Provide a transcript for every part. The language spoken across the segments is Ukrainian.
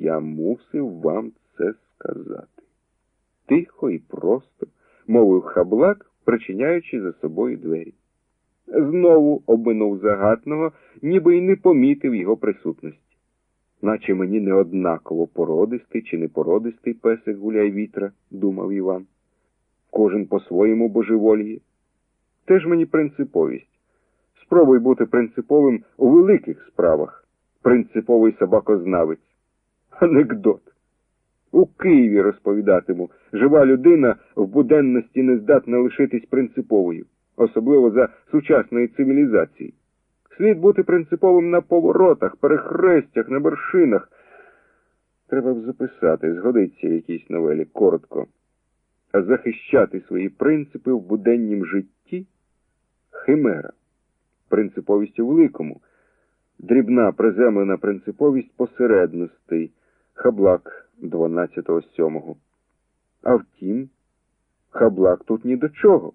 я мусив вам це сказати. Тихо і просто, мовив хаблак, причиняючи за собою двері. Знову обминув загатного, ніби й не помітив його присутності. Наче мені не однаково породистий чи не породистий песик гуляй вітра, думав Іван. Кожен по-своєму божеволіє. Теж мені принциповість. Спробуй бути принциповим у великих справах. Принциповий собакознавець. Анекдот. У Києві розповідатиму, жива людина в буденності не здатна лишитись принциповою, особливо за сучасної цивілізації. Слід бути принциповим на поворотах, перехрестях, на вершинах. Треба б записати, згодиться в якійсь новелі коротко. А захищати свої принципи в буденнім житті химера. Принциповість у великому, дрібна приземлена принциповість посередностей, хаблак 12.7. А втім, хаблак тут ні до чого.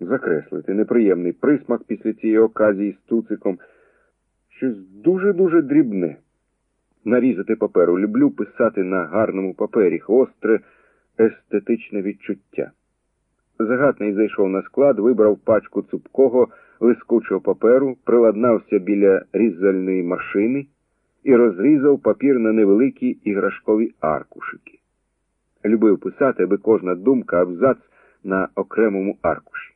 Закреслити неприємний присмак після цієї оказії з туциком. Щось дуже-дуже дрібне. Нарізати паперу. Люблю писати на гарному папері, гостре, естетичне відчуття. Загатний зайшов на склад, вибрав пачку цупкого, лискучого паперу, приладнався біля різальної машини і розрізав папір на невеликі іграшкові аркушики. Любив писати, аби кожна думка абзац на окремому аркуші.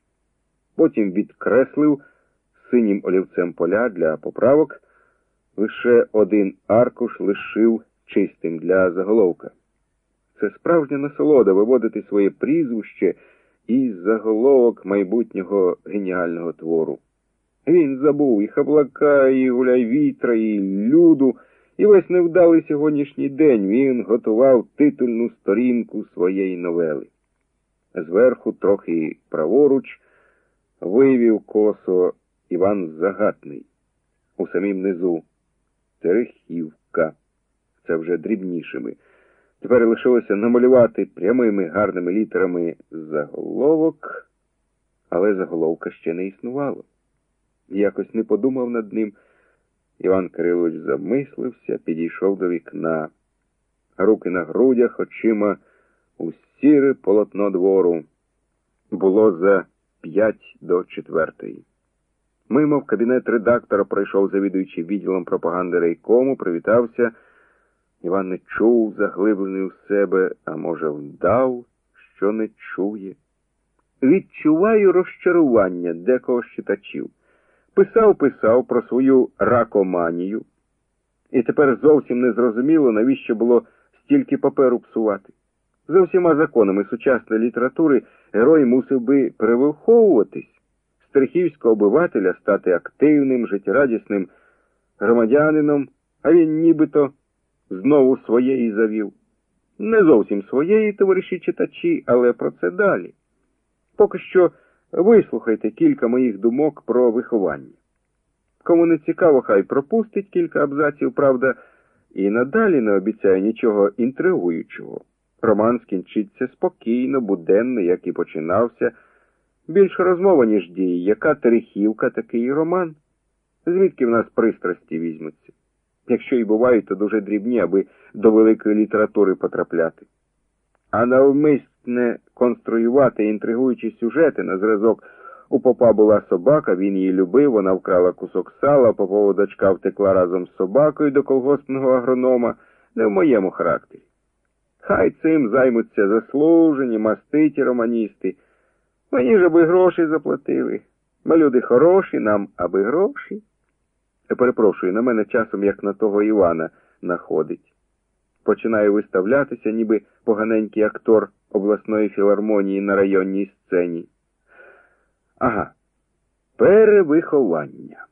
Потім відкреслив синім олівцем поля для поправок, лише один аркуш лишив чистим для заголовка. Це справжня насолода виводити своє прізвище і заголовок майбутнього геніального твору. Він забув і хаблака, і гуляй вітра, і люду, і весь невдалий сьогоднішній день він готував титульну сторінку своєї новели. Зверху, трохи праворуч, вивів косо Іван Загатний. У самім низу Терехівка. Це вже дрібнішими. Тепер лишилося намалювати прямими гарними літерами заголовок, але заголовка ще не існувало. Якось не подумав над ним. Іван Кирилович замислився, підійшов до вікна. Руки на грудях, очима у сіре полотно двору. Було за п'ять до четвертої. Мимо в кабінет редактора пройшов завідуючий відділом пропаганди рейкому, привітався. Іван не чув, заглиблений у себе, а може, вдав, що не чує. Відчуваю розчарування декого з читачів. Писав, писав про свою ракоманію, і тепер зовсім не зрозуміло, навіщо було стільки паперу псувати. За всіма законами сучасної літератури герой мусив би перевиховуватись, стрихівського обивателя стати активним, життєрадісним громадянином, а він нібито знову своєї завів. Не зовсім своєї, товариші читачі, але про це далі. Поки що вислухайте кілька моїх думок про виховання. Кому не цікаво, хай пропустить кілька абзаців, правда, і надалі не обіцяє нічого інтригуючого. Роман скінчиться спокійно, буденно, як і починався. Більше розмова, ніж дії, яка терехівка, такий роман. Звідки в нас пристрасті візьмуться? Якщо і бувають, то дуже дрібні, аби до великої літератури потрапляти. А навмисне конструювати інтригуючі сюжети на зразок у попа була собака, він її любив, вона вкрала кусок сала, попова дочка втекла разом з собакою до колгоспного агронома, не в моєму характері. Хай цим займуться заслужені, маститі романісти. Мені ж аби гроші заплатили. Ми люди хороші, нам аби гроші. Я перепрошую, на мене часом, як на того Івана, находить. Починаю виставлятися, ніби поганенький актор обласної філармонії на районній сцені. Ага, перевиховання.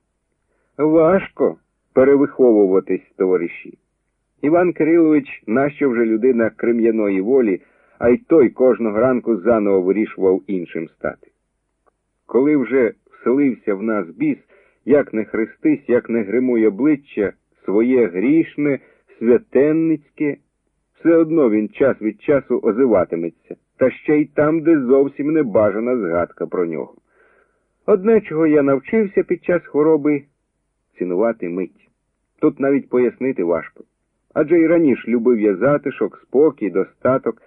Важко перевиховуватись, товариші. Іван Кирилович, нащо вже людина крем'яної волі, а й той кожного ранку заново вирішував іншим стати. Коли вже вселився в нас біс, як не хрестись, як не гримуй обличчя, своє грішне, святенницьке, все одно він час від часу озиватиметься, та ще й там, де зовсім не бажана згадка про нього. Одне, чого я навчився під час хвороби цінувати мить. Тут навіть пояснити важко. Адже і раніше любив я затишок, спокій, достаток,